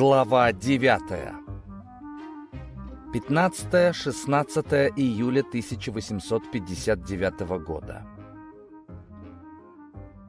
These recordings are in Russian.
Глава 9 15-16 июля 1859 года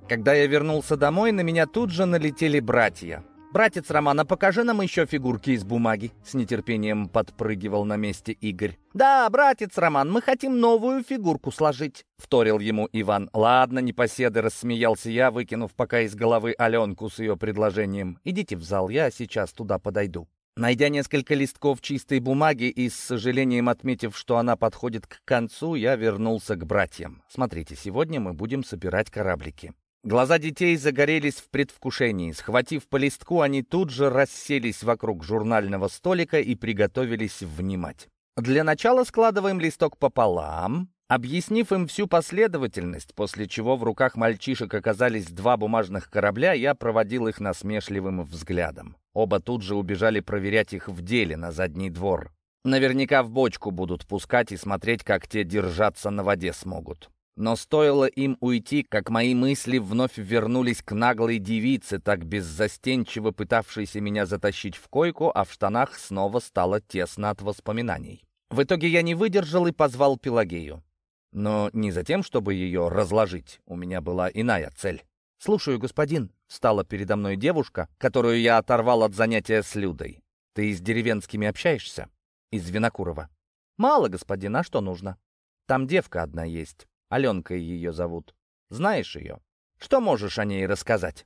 Когда я вернулся домой, на меня тут же налетели братья. «Братец Романа, покажи нам еще фигурки из бумаги», — с нетерпением подпрыгивал на месте Игорь. «Да, братец Роман, мы хотим новую фигурку сложить», — вторил ему Иван. «Ладно, непоседы», — рассмеялся я, выкинув пока из головы Аленку с ее предложением. «Идите в зал, я сейчас туда подойду». Найдя несколько листков чистой бумаги и с сожалением отметив, что она подходит к концу, я вернулся к братьям. «Смотрите, сегодня мы будем собирать кораблики». Глаза детей загорелись в предвкушении. Схватив по листку, они тут же расселись вокруг журнального столика и приготовились внимать. Для начала складываем листок пополам, объяснив им всю последовательность, после чего в руках мальчишек оказались два бумажных корабля, я проводил их насмешливым взглядом. Оба тут же убежали проверять их в деле на задний двор. Наверняка в бочку будут пускать и смотреть, как те держаться на воде смогут. Но стоило им уйти, как мои мысли вновь вернулись к наглой девице, так беззастенчиво пытавшейся меня затащить в койку, а в штанах снова стало тесно от воспоминаний. В итоге я не выдержал и позвал Пелагею. Но не за тем, чтобы ее разложить, у меня была иная цель. «Слушаю, господин», — стала передо мной девушка, которую я оторвал от занятия с Людой. «Ты с деревенскими общаешься?» «Из Винокурова». «Мало, господин, а что нужно?» «Там девка одна есть». Аленкой ее зовут. Знаешь ее? Что можешь о ней рассказать?»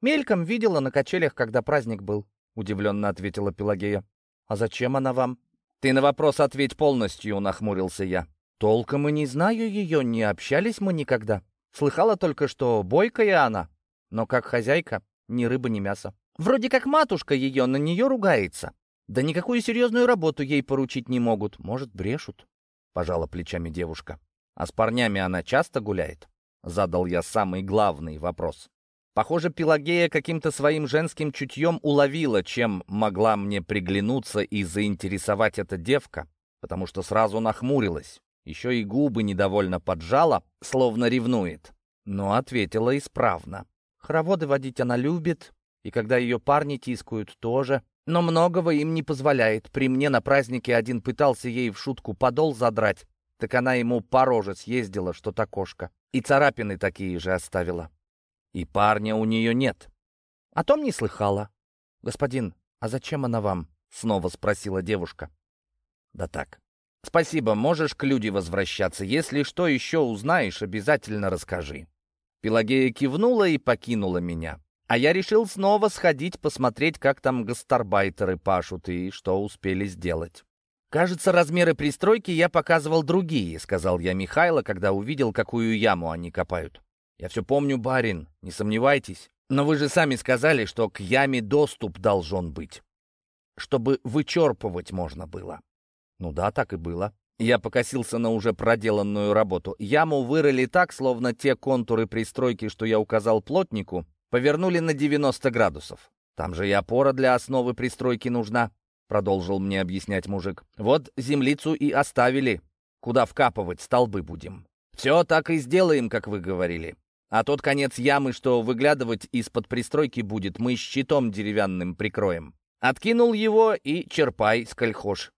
«Мельком видела на качелях, когда праздник был», — удивленно ответила Пелагея. «А зачем она вам?» «Ты на вопрос ответь полностью», — нахмурился я. «Толком и не знаю ее, не общались мы никогда. Слыхала только, что бойкая она, но как хозяйка ни рыба, ни мясо. Вроде как матушка ее на нее ругается. Да никакую серьезную работу ей поручить не могут. Может, брешут?» — пожала плечами девушка. А с парнями она часто гуляет? Задал я самый главный вопрос. Похоже, Пелагея каким-то своим женским чутьем уловила, чем могла мне приглянуться и заинтересовать эта девка, потому что сразу нахмурилась. Еще и губы недовольно поджала, словно ревнует. Но ответила исправно. Хороводы водить она любит, и когда ее парни тискают, тоже. Но многого им не позволяет. При мне на празднике один пытался ей в шутку подол задрать, так она ему по роже съездила, что та кошка. И царапины такие же оставила. И парня у нее нет. О том не слыхала. «Господин, а зачем она вам?» — снова спросила девушка. «Да так. Спасибо, можешь к люди возвращаться. Если что еще узнаешь, обязательно расскажи». Пелагея кивнула и покинула меня. А я решил снова сходить посмотреть, как там гастарбайтеры пашут и что успели сделать. «Кажется, размеры пристройки я показывал другие», — сказал я Михайло, когда увидел, какую яму они копают. «Я все помню, барин, не сомневайтесь. Но вы же сами сказали, что к яме доступ должен быть, чтобы вычерпывать можно было». «Ну да, так и было». Я покосился на уже проделанную работу. Яму вырыли так, словно те контуры пристройки, что я указал плотнику, повернули на 90 градусов. Там же и опора для основы пристройки нужна. — продолжил мне объяснять мужик. «Вот землицу и оставили. Куда вкапывать столбы будем. Все так и сделаем, как вы говорили. А тот конец ямы, что выглядывать из-под пристройки будет, мы щитом деревянным прикроем. Откинул его и черпай, скольхош».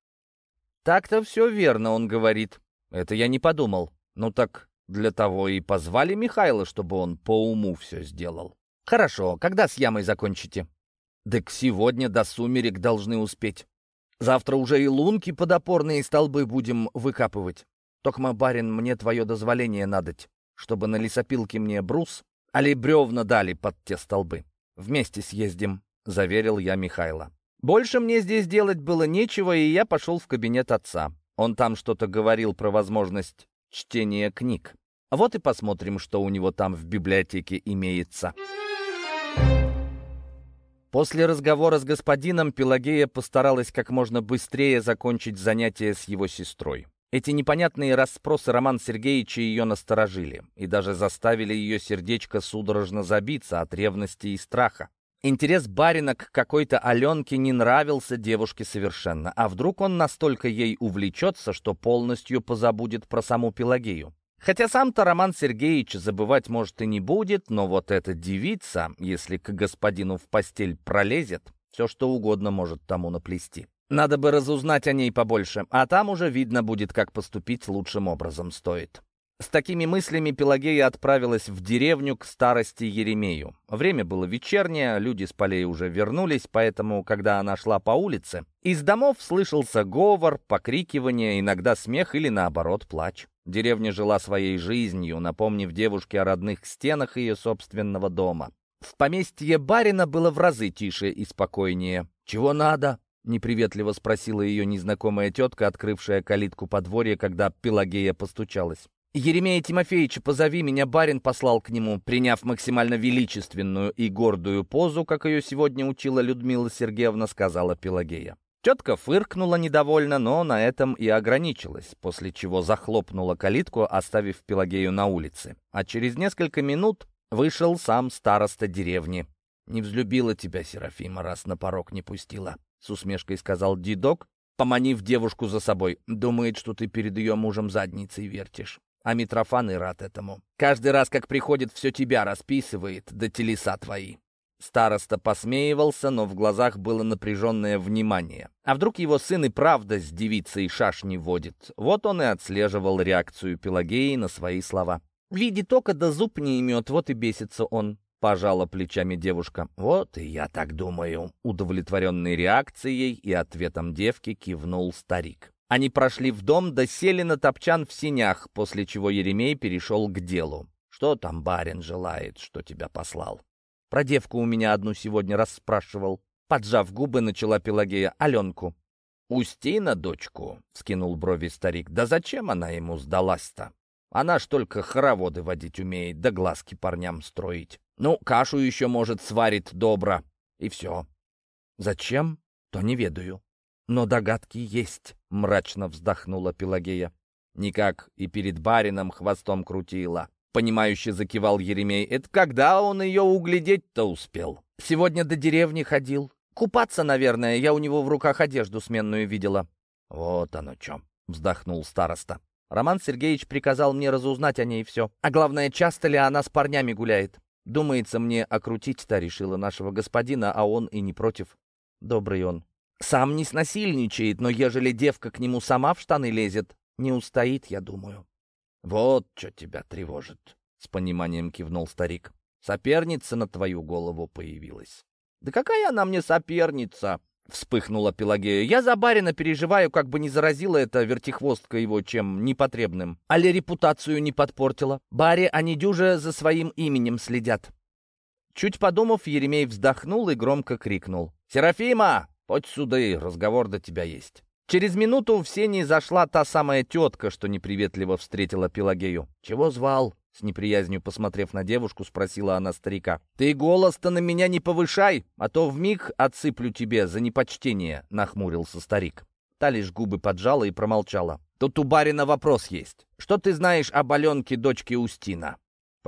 «Так-то все верно», — он говорит. «Это я не подумал. Ну так для того и позвали Михайла, чтобы он по уму все сделал». «Хорошо, когда с ямой закончите?» К сегодня до сумерек должны успеть. Завтра уже и лунки подопорные столбы будем выкапывать. Токма, барин, мне твое дозволение надоть, чтобы на лесопилке мне брус, али бревна дали под те столбы. Вместе съездим, — заверил я Михайла. Больше мне здесь делать было нечего, и я пошел в кабинет отца. Он там что-то говорил про возможность чтения книг. Вот и посмотрим, что у него там в библиотеке имеется. После разговора с господином Пелагея постаралась как можно быстрее закончить занятие с его сестрой. Эти непонятные расспросы Роман Сергеевича ее насторожили и даже заставили ее сердечко судорожно забиться от ревности и страха. Интерес барина к какой-то Аленке не нравился девушке совершенно, а вдруг он настолько ей увлечется, что полностью позабудет про саму Пелагею. Хотя сам-то Роман Сергеевич забывать, может, и не будет, но вот эта девица, если к господину в постель пролезет, Все что угодно может тому наплести. Надо бы разузнать о ней побольше, а там уже видно будет, как поступить лучшим образом стоит. С такими мыслями Пелагея отправилась в деревню к старости Еремею. Время было вечернее, люди с полей уже вернулись, поэтому, когда она шла по улице, из домов слышался говор, покрикивание, иногда смех или, наоборот, плач. Деревня жила своей жизнью, напомнив девушке о родных стенах ее собственного дома. В поместье барина было в разы тише и спокойнее. «Чего надо?» — неприветливо спросила ее незнакомая тетка, открывшая калитку подворья, когда Пелагея постучалась. «Еремея Тимофеевича, позови меня, барин послал к нему», приняв максимально величественную и гордую позу, как ее сегодня учила Людмила Сергеевна, сказала Пелагея. Тетка фыркнула недовольно, но на этом и ограничилась, после чего захлопнула калитку, оставив Пелагею на улице. А через несколько минут вышел сам староста деревни. «Не взлюбила тебя, Серафима, раз на порог не пустила», — с усмешкой сказал дедок, поманив девушку за собой. «Думает, что ты перед ее мужем задницей вертишь». А Митрофан и рад этому. Каждый раз, как приходит, все тебя расписывает, да телеса твои. Староста посмеивался, но в глазах было напряженное внимание. А вдруг его сын и правда с девицей шашни водит? Вот он и отслеживал реакцию Пелагеи на свои слова. «Видит око, да зуб не имет, вот и бесится он», — пожала плечами девушка. «Вот и я так думаю», — удовлетворенной реакцией и ответом девки кивнул старик. Они прошли в дом, да сели на топчан в синях, после чего Еремей перешел к делу. «Что там барин желает, что тебя послал?» «Про девку у меня одну сегодня расспрашивал». Поджав губы, начала Пелагея Аленку. «Устина дочку?» — вскинул брови старик. «Да зачем она ему сдалась-то? Она ж только хороводы водить умеет, да глазки парням строить. Ну, кашу еще, может, сварит добро. И все. Зачем? То не ведаю. Но догадки есть, — мрачно вздохнула Пелагея. Никак и перед барином хвостом крутила. Понимающе закивал Еремей. Это когда он ее углядеть-то успел? Сегодня до деревни ходил. Купаться, наверное, я у него в руках одежду сменную видела. Вот оно чем, вздохнул староста. Роман Сергеевич приказал мне разузнать о ней все. А главное, часто ли она с парнями гуляет. Думается, мне окрутить-то решила нашего господина, а он и не против. Добрый он. Сам не снасильничает, но ежели девка к нему сама в штаны лезет, не устоит, я думаю. «Вот что тебя тревожит», — с пониманием кивнул старик. «Соперница на твою голову появилась». «Да какая она мне соперница?» — вспыхнула Пелагея. «Я за барина переживаю, как бы не заразила эта вертихвостка его чем непотребным. Али репутацию не подпортила. Баре они дюже за своим именем следят». Чуть подумав, Еремей вздохнул и громко крикнул. «Серафима, «Подь сюда, разговор до тебя есть». Через минуту в сени зашла та самая тетка, что неприветливо встретила Пелагею. «Чего звал?» С неприязнью посмотрев на девушку, спросила она старика. «Ты голос-то на меня не повышай, а то вмиг отсыплю тебе за непочтение», — нахмурился старик. Та лишь губы поджала и промолчала. «Тут у барина вопрос есть. Что ты знаешь об Аленке, дочке Устина?»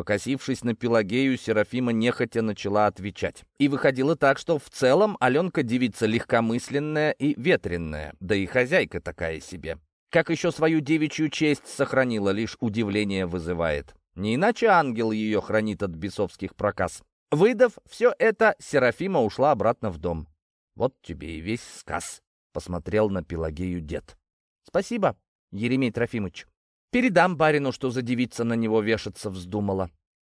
Покосившись на Пелагею, Серафима нехотя начала отвечать. И выходило так, что в целом Аленка девица легкомысленная и ветренная, да и хозяйка такая себе. Как еще свою девичью честь сохранила, лишь удивление вызывает. Не иначе ангел ее хранит от бесовских проказ. Выдав все это, Серафима ушла обратно в дом. «Вот тебе и весь сказ», — посмотрел на Пелагею дед. «Спасибо, Еремей Трофимыч». Передам барину, что за девица на него вешаться вздумала.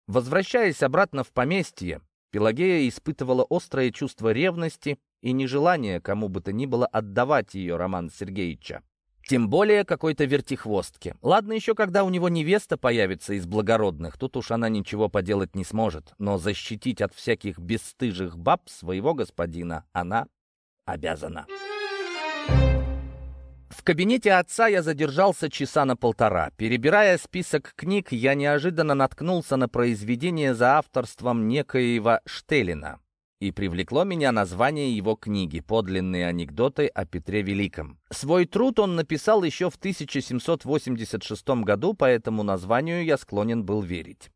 Возвращаясь обратно в поместье, Пелагея испытывала острое чувство ревности и нежелание кому бы то ни было отдавать ее Роман Сергеевича. Тем более какой-то вертихвостке. Ладно еще, когда у него невеста появится из благородных, тут уж она ничего поделать не сможет, но защитить от всяких бесстыжих баб своего господина она обязана. В кабинете отца я задержался часа на полтора. Перебирая список книг, я неожиданно наткнулся на произведение за авторством некоего Штелина. И привлекло меня название его книги «Подлинные анекдоты о Петре Великом». Свой труд он написал еще в 1786 году, поэтому названию я склонен был верить.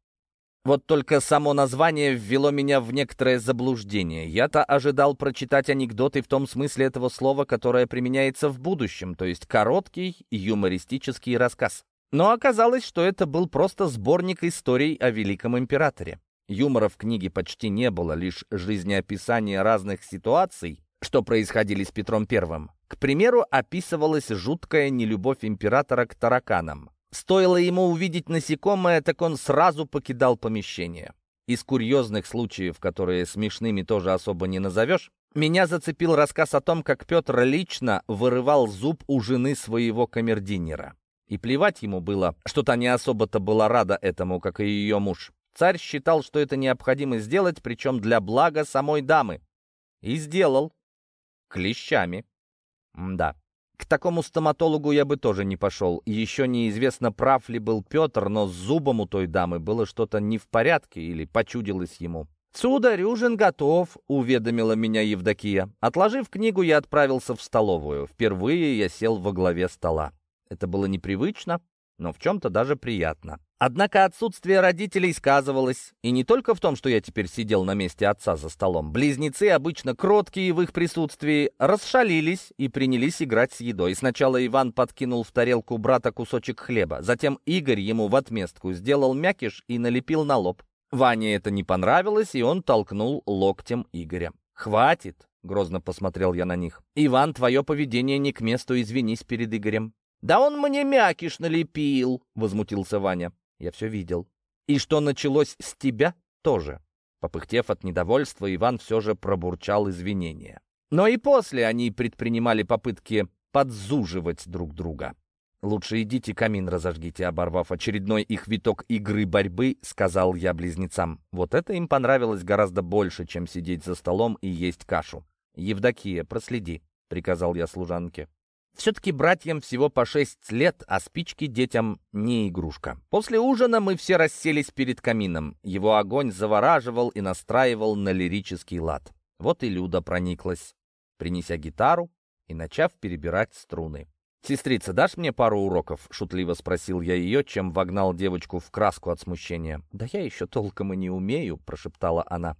Вот только само название ввело меня в некоторое заблуждение. Я-то ожидал прочитать анекдоты в том смысле этого слова, которое применяется в будущем, то есть короткий юмористический рассказ. Но оказалось, что это был просто сборник историй о великом императоре. Юмора в книге почти не было, лишь жизнеописание разных ситуаций, что происходили с Петром Первым. К примеру, описывалась жуткая нелюбовь императора к тараканам. Стоило ему увидеть насекомое, так он сразу покидал помещение. Из курьезных случаев, которые смешными тоже особо не назовешь, меня зацепил рассказ о том, как Петр лично вырывал зуб у жены своего камердинера. И плевать ему было, что та не особо-то была рада этому, как и ее муж. Царь считал, что это необходимо сделать, причем для блага самой дамы. И сделал. Клещами. да. К такому стоматологу я бы тоже не пошел. Еще неизвестно, прав ли был Петр, но с зубом у той дамы было что-то не в порядке или почудилось ему. «Сударь, ужин готов», — уведомила меня Евдокия. Отложив книгу, я отправился в столовую. Впервые я сел во главе стола. Это было непривычно, но в чем-то даже приятно. Однако отсутствие родителей сказывалось. И не только в том, что я теперь сидел на месте отца за столом. Близнецы, обычно кроткие в их присутствии, расшалились и принялись играть с едой. Сначала Иван подкинул в тарелку брата кусочек хлеба. Затем Игорь ему в отместку сделал мякиш и налепил на лоб. Ване это не понравилось, и он толкнул локтем Игоря. «Хватит!» — грозно посмотрел я на них. «Иван, твое поведение не к месту, извинись перед Игорем». «Да он мне мякиш налепил!» — возмутился Ваня. Я все видел. И что началось с тебя, тоже. Попыхтев от недовольства, Иван все же пробурчал извинения. Но и после они предпринимали попытки подзуживать друг друга. «Лучше идите камин разожгите», оборвав очередной их виток игры борьбы, сказал я близнецам. Вот это им понравилось гораздо больше, чем сидеть за столом и есть кашу. «Евдокия, проследи», — приказал я служанке. Все-таки братьям всего по шесть лет, а спички детям не игрушка. После ужина мы все расселись перед камином. Его огонь завораживал и настраивал на лирический лад. Вот и Люда прониклась, принеся гитару и начав перебирать струны. «Сестрица, дашь мне пару уроков?» — шутливо спросил я ее, чем вогнал девочку в краску от смущения. «Да я еще толком и не умею», — прошептала она.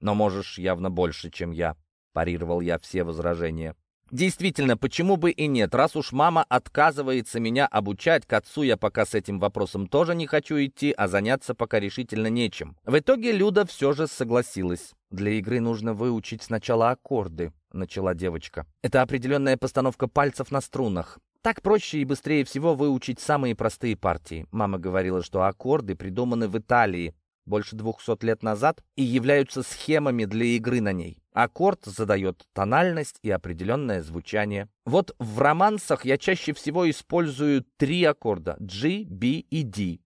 «Но можешь явно больше, чем я», — парировал я все возражения. Действительно, почему бы и нет? Раз уж мама отказывается меня обучать, к отцу я пока с этим вопросом тоже не хочу идти, а заняться пока решительно нечем. В итоге Люда все же согласилась. «Для игры нужно выучить сначала аккорды», — начала девочка. «Это определенная постановка пальцев на струнах. Так проще и быстрее всего выучить самые простые партии. Мама говорила, что аккорды придуманы в Италии, больше двухсот лет назад и являются схемами для игры на ней. Аккорд задает тональность и определенное звучание. Вот в романсах я чаще всего использую три аккорда — G, B и D.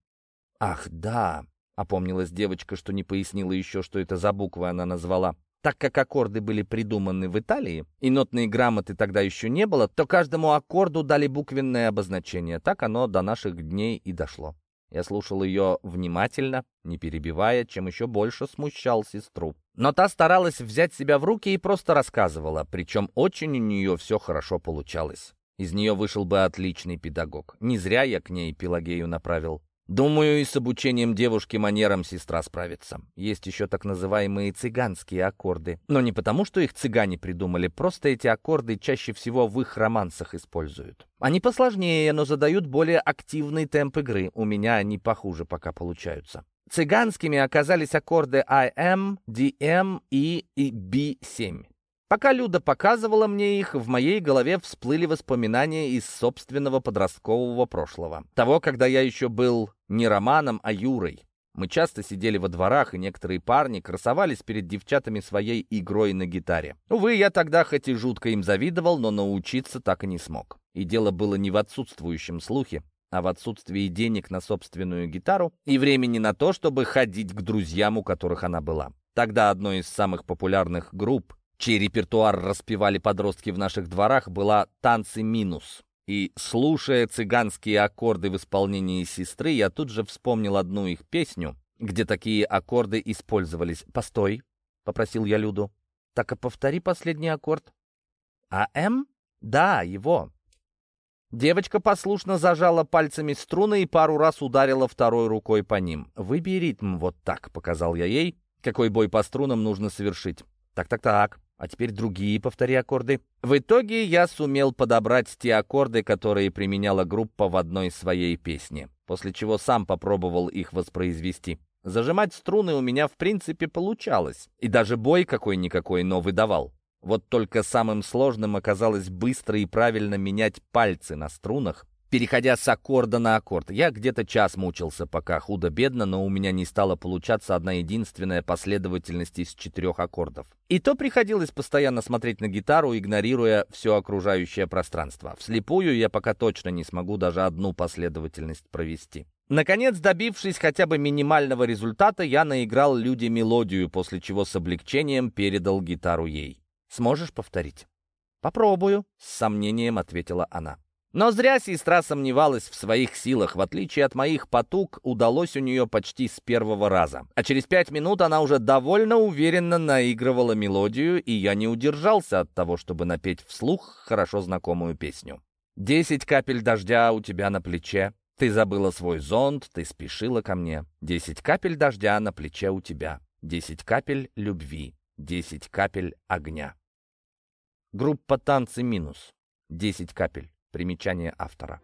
Ах, да, опомнилась девочка, что не пояснила еще, что это за буквы она назвала. Так как аккорды были придуманы в Италии, и нотные грамоты тогда еще не было, то каждому аккорду дали буквенное обозначение. Так оно до наших дней и дошло. Я слушал ее внимательно, не перебивая, чем еще больше смущал сестру. Но та старалась взять себя в руки и просто рассказывала, причем очень у нее все хорошо получалось. Из нее вышел бы отличный педагог. Не зря я к ней Пелагею направил. Думаю, и с обучением девушки манерам сестра справится. Есть еще так называемые цыганские аккорды. Но не потому, что их цыгане придумали, просто эти аккорды чаще всего в их романсах используют. Они посложнее, но задают более активный темп игры. У меня они похуже пока получаются. Цыганскими оказались аккорды DM, E и B7. Пока Люда показывала мне их, в моей голове всплыли воспоминания из собственного подросткового прошлого. Того, когда я еще был не Романом, а Юрой. Мы часто сидели во дворах, и некоторые парни красовались перед девчатами своей игрой на гитаре. Увы, я тогда хоть и жутко им завидовал, но научиться так и не смог. И дело было не в отсутствующем слухе, а в отсутствии денег на собственную гитару и времени на то, чтобы ходить к друзьям, у которых она была. Тогда одной из самых популярных групп чей репертуар распевали подростки в наших дворах, была «Танцы минус». И, слушая цыганские аккорды в исполнении сестры, я тут же вспомнил одну их песню, где такие аккорды использовались. «Постой», — попросил я Люду. «Так, а повтори последний аккорд». «А М? Да, его». Девочка послушно зажала пальцами струны и пару раз ударила второй рукой по ним. «Выбей ритм вот так», — показал я ей, какой бой по струнам нужно совершить. «Так-так-так, а теперь другие повтори аккорды. В итоге я сумел подобрать те аккорды, которые применяла группа в одной своей песне, после чего сам попробовал их воспроизвести. Зажимать струны у меня в принципе получалось, и даже бой какой-никакой, но выдавал. Вот только самым сложным оказалось быстро и правильно менять пальцы на струнах, переходя с аккорда на аккорд. Я где-то час мучился, пока худо-бедно, но у меня не стала получаться одна единственная последовательность из четырех аккордов. И то приходилось постоянно смотреть на гитару, игнорируя все окружающее пространство. Вслепую я пока точно не смогу даже одну последовательность провести. Наконец, добившись хотя бы минимального результата, я наиграл Люде мелодию, после чего с облегчением передал гитару ей. «Сможешь повторить?» «Попробую», — с сомнением ответила она. Но зря сестра сомневалась в своих силах. В отличие от моих потуг, удалось у нее почти с первого раза. А через пять минут она уже довольно уверенно наигрывала мелодию, и я не удержался от того, чтобы напеть вслух хорошо знакомую песню. «Десять капель дождя у тебя на плече, ты забыла свой зонт, ты спешила ко мне. Десять капель дождя на плече у тебя, десять капель любви, десять капель огня». Группа «Танцы минус». Десять капель. Примечание автора.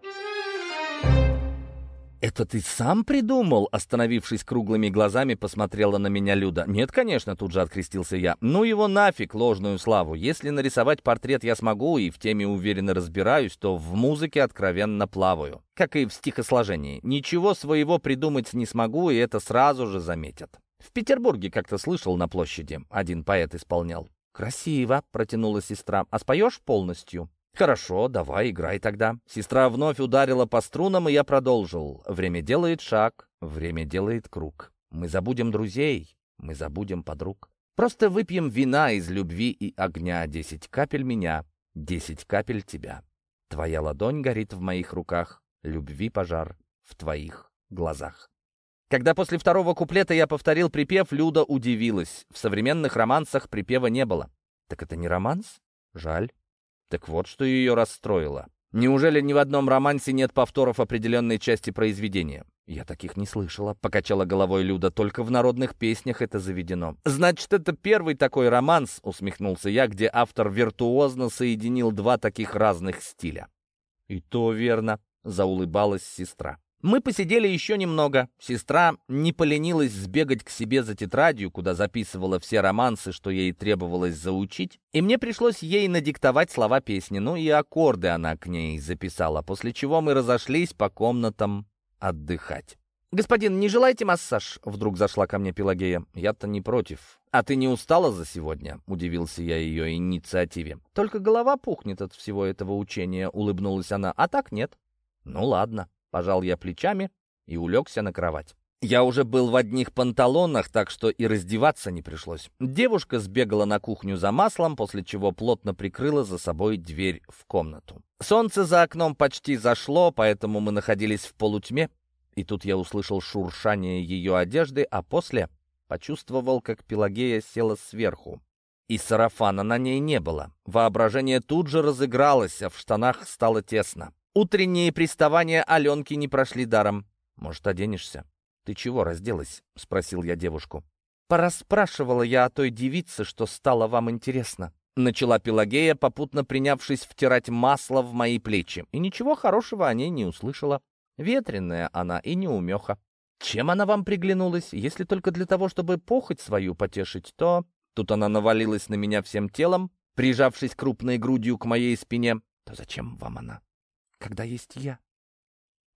«Это ты сам придумал?» Остановившись круглыми глазами, посмотрела на меня Люда. «Нет, конечно», — тут же открестился я. «Ну его нафиг, ложную славу. Если нарисовать портрет я смогу и в теме уверенно разбираюсь, то в музыке откровенно плаваю. Как и в стихосложении. Ничего своего придумать не смогу, и это сразу же заметят. В Петербурге как-то слышал на площади. Один поэт исполнял. «Красиво», — протянула сестра. «А споешь полностью?» «Хорошо, давай, играй тогда». Сестра вновь ударила по струнам, и я продолжил. «Время делает шаг, время делает круг. Мы забудем друзей, мы забудем подруг. Просто выпьем вина из любви и огня. Десять капель меня, десять капель тебя. Твоя ладонь горит в моих руках, любви пожар в твоих глазах». Когда после второго куплета я повторил припев, Люда удивилась. В современных романсах припева не было. «Так это не романс? Жаль». Так вот, что ее расстроило. Неужели ни в одном романсе нет повторов определенной части произведения? «Я таких не слышала», — покачала головой Люда. «Только в народных песнях это заведено». «Значит, это первый такой романс», — усмехнулся я, где автор виртуозно соединил два таких разных стиля. «И то верно», — заулыбалась сестра. Мы посидели еще немного. Сестра не поленилась сбегать к себе за тетрадью, куда записывала все романсы, что ей требовалось заучить, и мне пришлось ей надиктовать слова песни, ну и аккорды она к ней записала, после чего мы разошлись по комнатам отдыхать. «Господин, не желаете массаж?» — вдруг зашла ко мне Пелагея. «Я-то не против». «А ты не устала за сегодня?» — удивился я ее инициативе. «Только голова пухнет от всего этого учения», — улыбнулась она. «А так нет». «Ну ладно». Пожал я плечами и улегся на кровать. Я уже был в одних панталонах, так что и раздеваться не пришлось. Девушка сбегала на кухню за маслом, после чего плотно прикрыла за собой дверь в комнату. Солнце за окном почти зашло, поэтому мы находились в полутьме. И тут я услышал шуршание ее одежды, а после почувствовал, как Пелагея села сверху. И сарафана на ней не было. Воображение тут же разыгралось, а в штанах стало тесно. Утренние приставания Аленки не прошли даром. «Может, оденешься?» «Ты чего разделась?» — спросил я девушку. «Пораспрашивала я о той девице, что стало вам интересно». Начала Пелагея, попутно принявшись втирать масло в мои плечи. И ничего хорошего о ней не услышала. Ветреная она и неумеха. Чем она вам приглянулась? Если только для того, чтобы похоть свою потешить, то... Тут она навалилась на меня всем телом, прижавшись крупной грудью к моей спине. То зачем вам она? Когда есть я?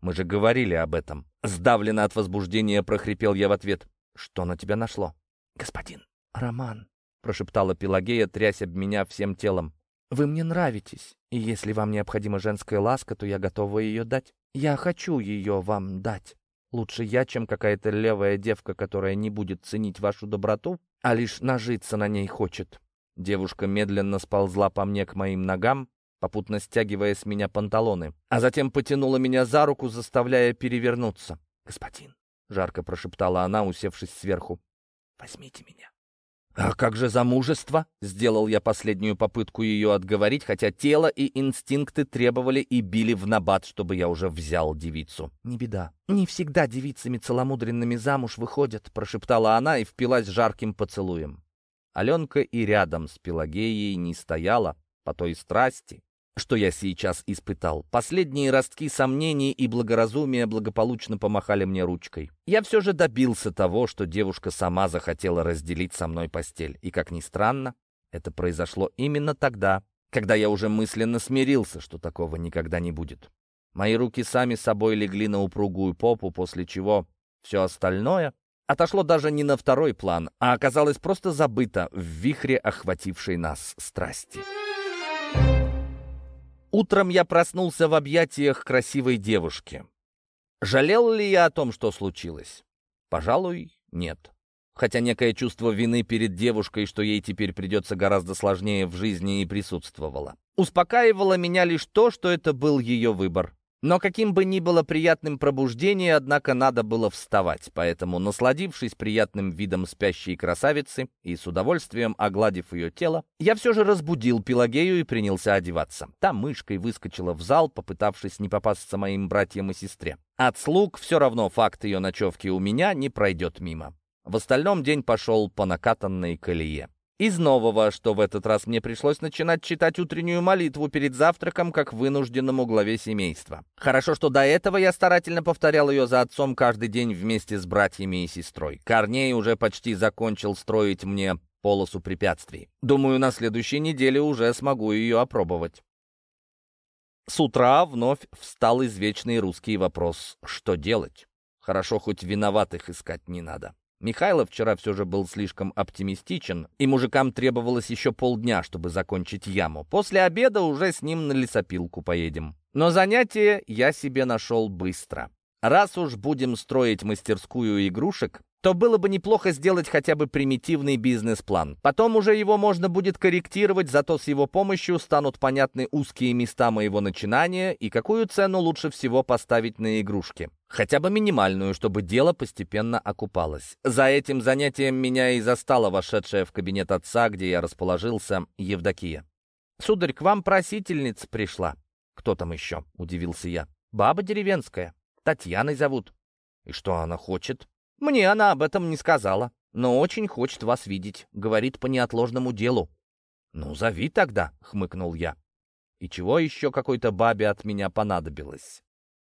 Мы же говорили об этом. Сдавленно от возбуждения прохрипел я в ответ. Что на тебя нашло? Господин, Роман, прошептала Пелагея, трясь об меня всем телом. Вы мне нравитесь, и если вам необходима женская ласка, то я готова ее дать. Я хочу ее вам дать. Лучше я, чем какая-то левая девка, которая не будет ценить вашу доброту, а лишь нажиться на ней хочет. Девушка медленно сползла по мне к моим ногам, попутно стягивая с меня панталоны, а затем потянула меня за руку, заставляя перевернуться. «Господин», — жарко прошептала она, усевшись сверху, — «возьмите меня». «А как же замужество?» — сделал я последнюю попытку ее отговорить, хотя тело и инстинкты требовали и били в набат, чтобы я уже взял девицу. «Не беда. Не всегда девицами целомудренными замуж выходят», — прошептала она и впилась жарким поцелуем. Аленка и рядом с Пелагеей не стояла по той страсти, что я сейчас испытал. Последние ростки сомнений и благоразумия благополучно помахали мне ручкой. Я все же добился того, что девушка сама захотела разделить со мной постель. И, как ни странно, это произошло именно тогда, когда я уже мысленно смирился, что такого никогда не будет. Мои руки сами собой легли на упругую попу, после чего все остальное отошло даже не на второй план, а оказалось просто забыто в вихре охватившей нас страсти. Утром я проснулся в объятиях красивой девушки. Жалел ли я о том, что случилось? Пожалуй, нет. Хотя некое чувство вины перед девушкой, что ей теперь придется гораздо сложнее в жизни, и присутствовало. Успокаивало меня лишь то, что это был ее выбор. Но каким бы ни было приятным пробуждение, однако надо было вставать, поэтому, насладившись приятным видом спящей красавицы и с удовольствием огладив ее тело, я все же разбудил Пелагею и принялся одеваться. Та мышкой выскочила в зал, попытавшись не попасться моим братьям и сестре. От слуг все равно факт ее ночевки у меня не пройдет мимо. В остальном день пошел по накатанной колее. Из нового, что в этот раз мне пришлось начинать читать утреннюю молитву перед завтраком, как вынужденному главе семейства. Хорошо, что до этого я старательно повторял ее за отцом каждый день вместе с братьями и сестрой. Корней уже почти закончил строить мне полосу препятствий. Думаю, на следующей неделе уже смогу ее опробовать. С утра вновь встал извечный русский вопрос «Что делать?» Хорошо, хоть виноватых искать не надо. Михайлов вчера все же был слишком оптимистичен, и мужикам требовалось еще полдня, чтобы закончить яму. После обеда уже с ним на лесопилку поедем. Но занятие я себе нашел быстро. Раз уж будем строить мастерскую игрушек, то было бы неплохо сделать хотя бы примитивный бизнес-план. Потом уже его можно будет корректировать, зато с его помощью станут понятны узкие места моего начинания и какую цену лучше всего поставить на игрушки. Хотя бы минимальную, чтобы дело постепенно окупалось. За этим занятием меня и застала вошедшая в кабинет отца, где я расположился, Евдокия. «Сударь, к вам просительница пришла». «Кто там еще?» — удивился я. «Баба деревенская. Татьяной зовут». «И что она хочет?» Мне она об этом не сказала, но очень хочет вас видеть. Говорит по неотложному делу. Ну, зови тогда, хмыкнул я. И чего еще какой-то бабе от меня понадобилось?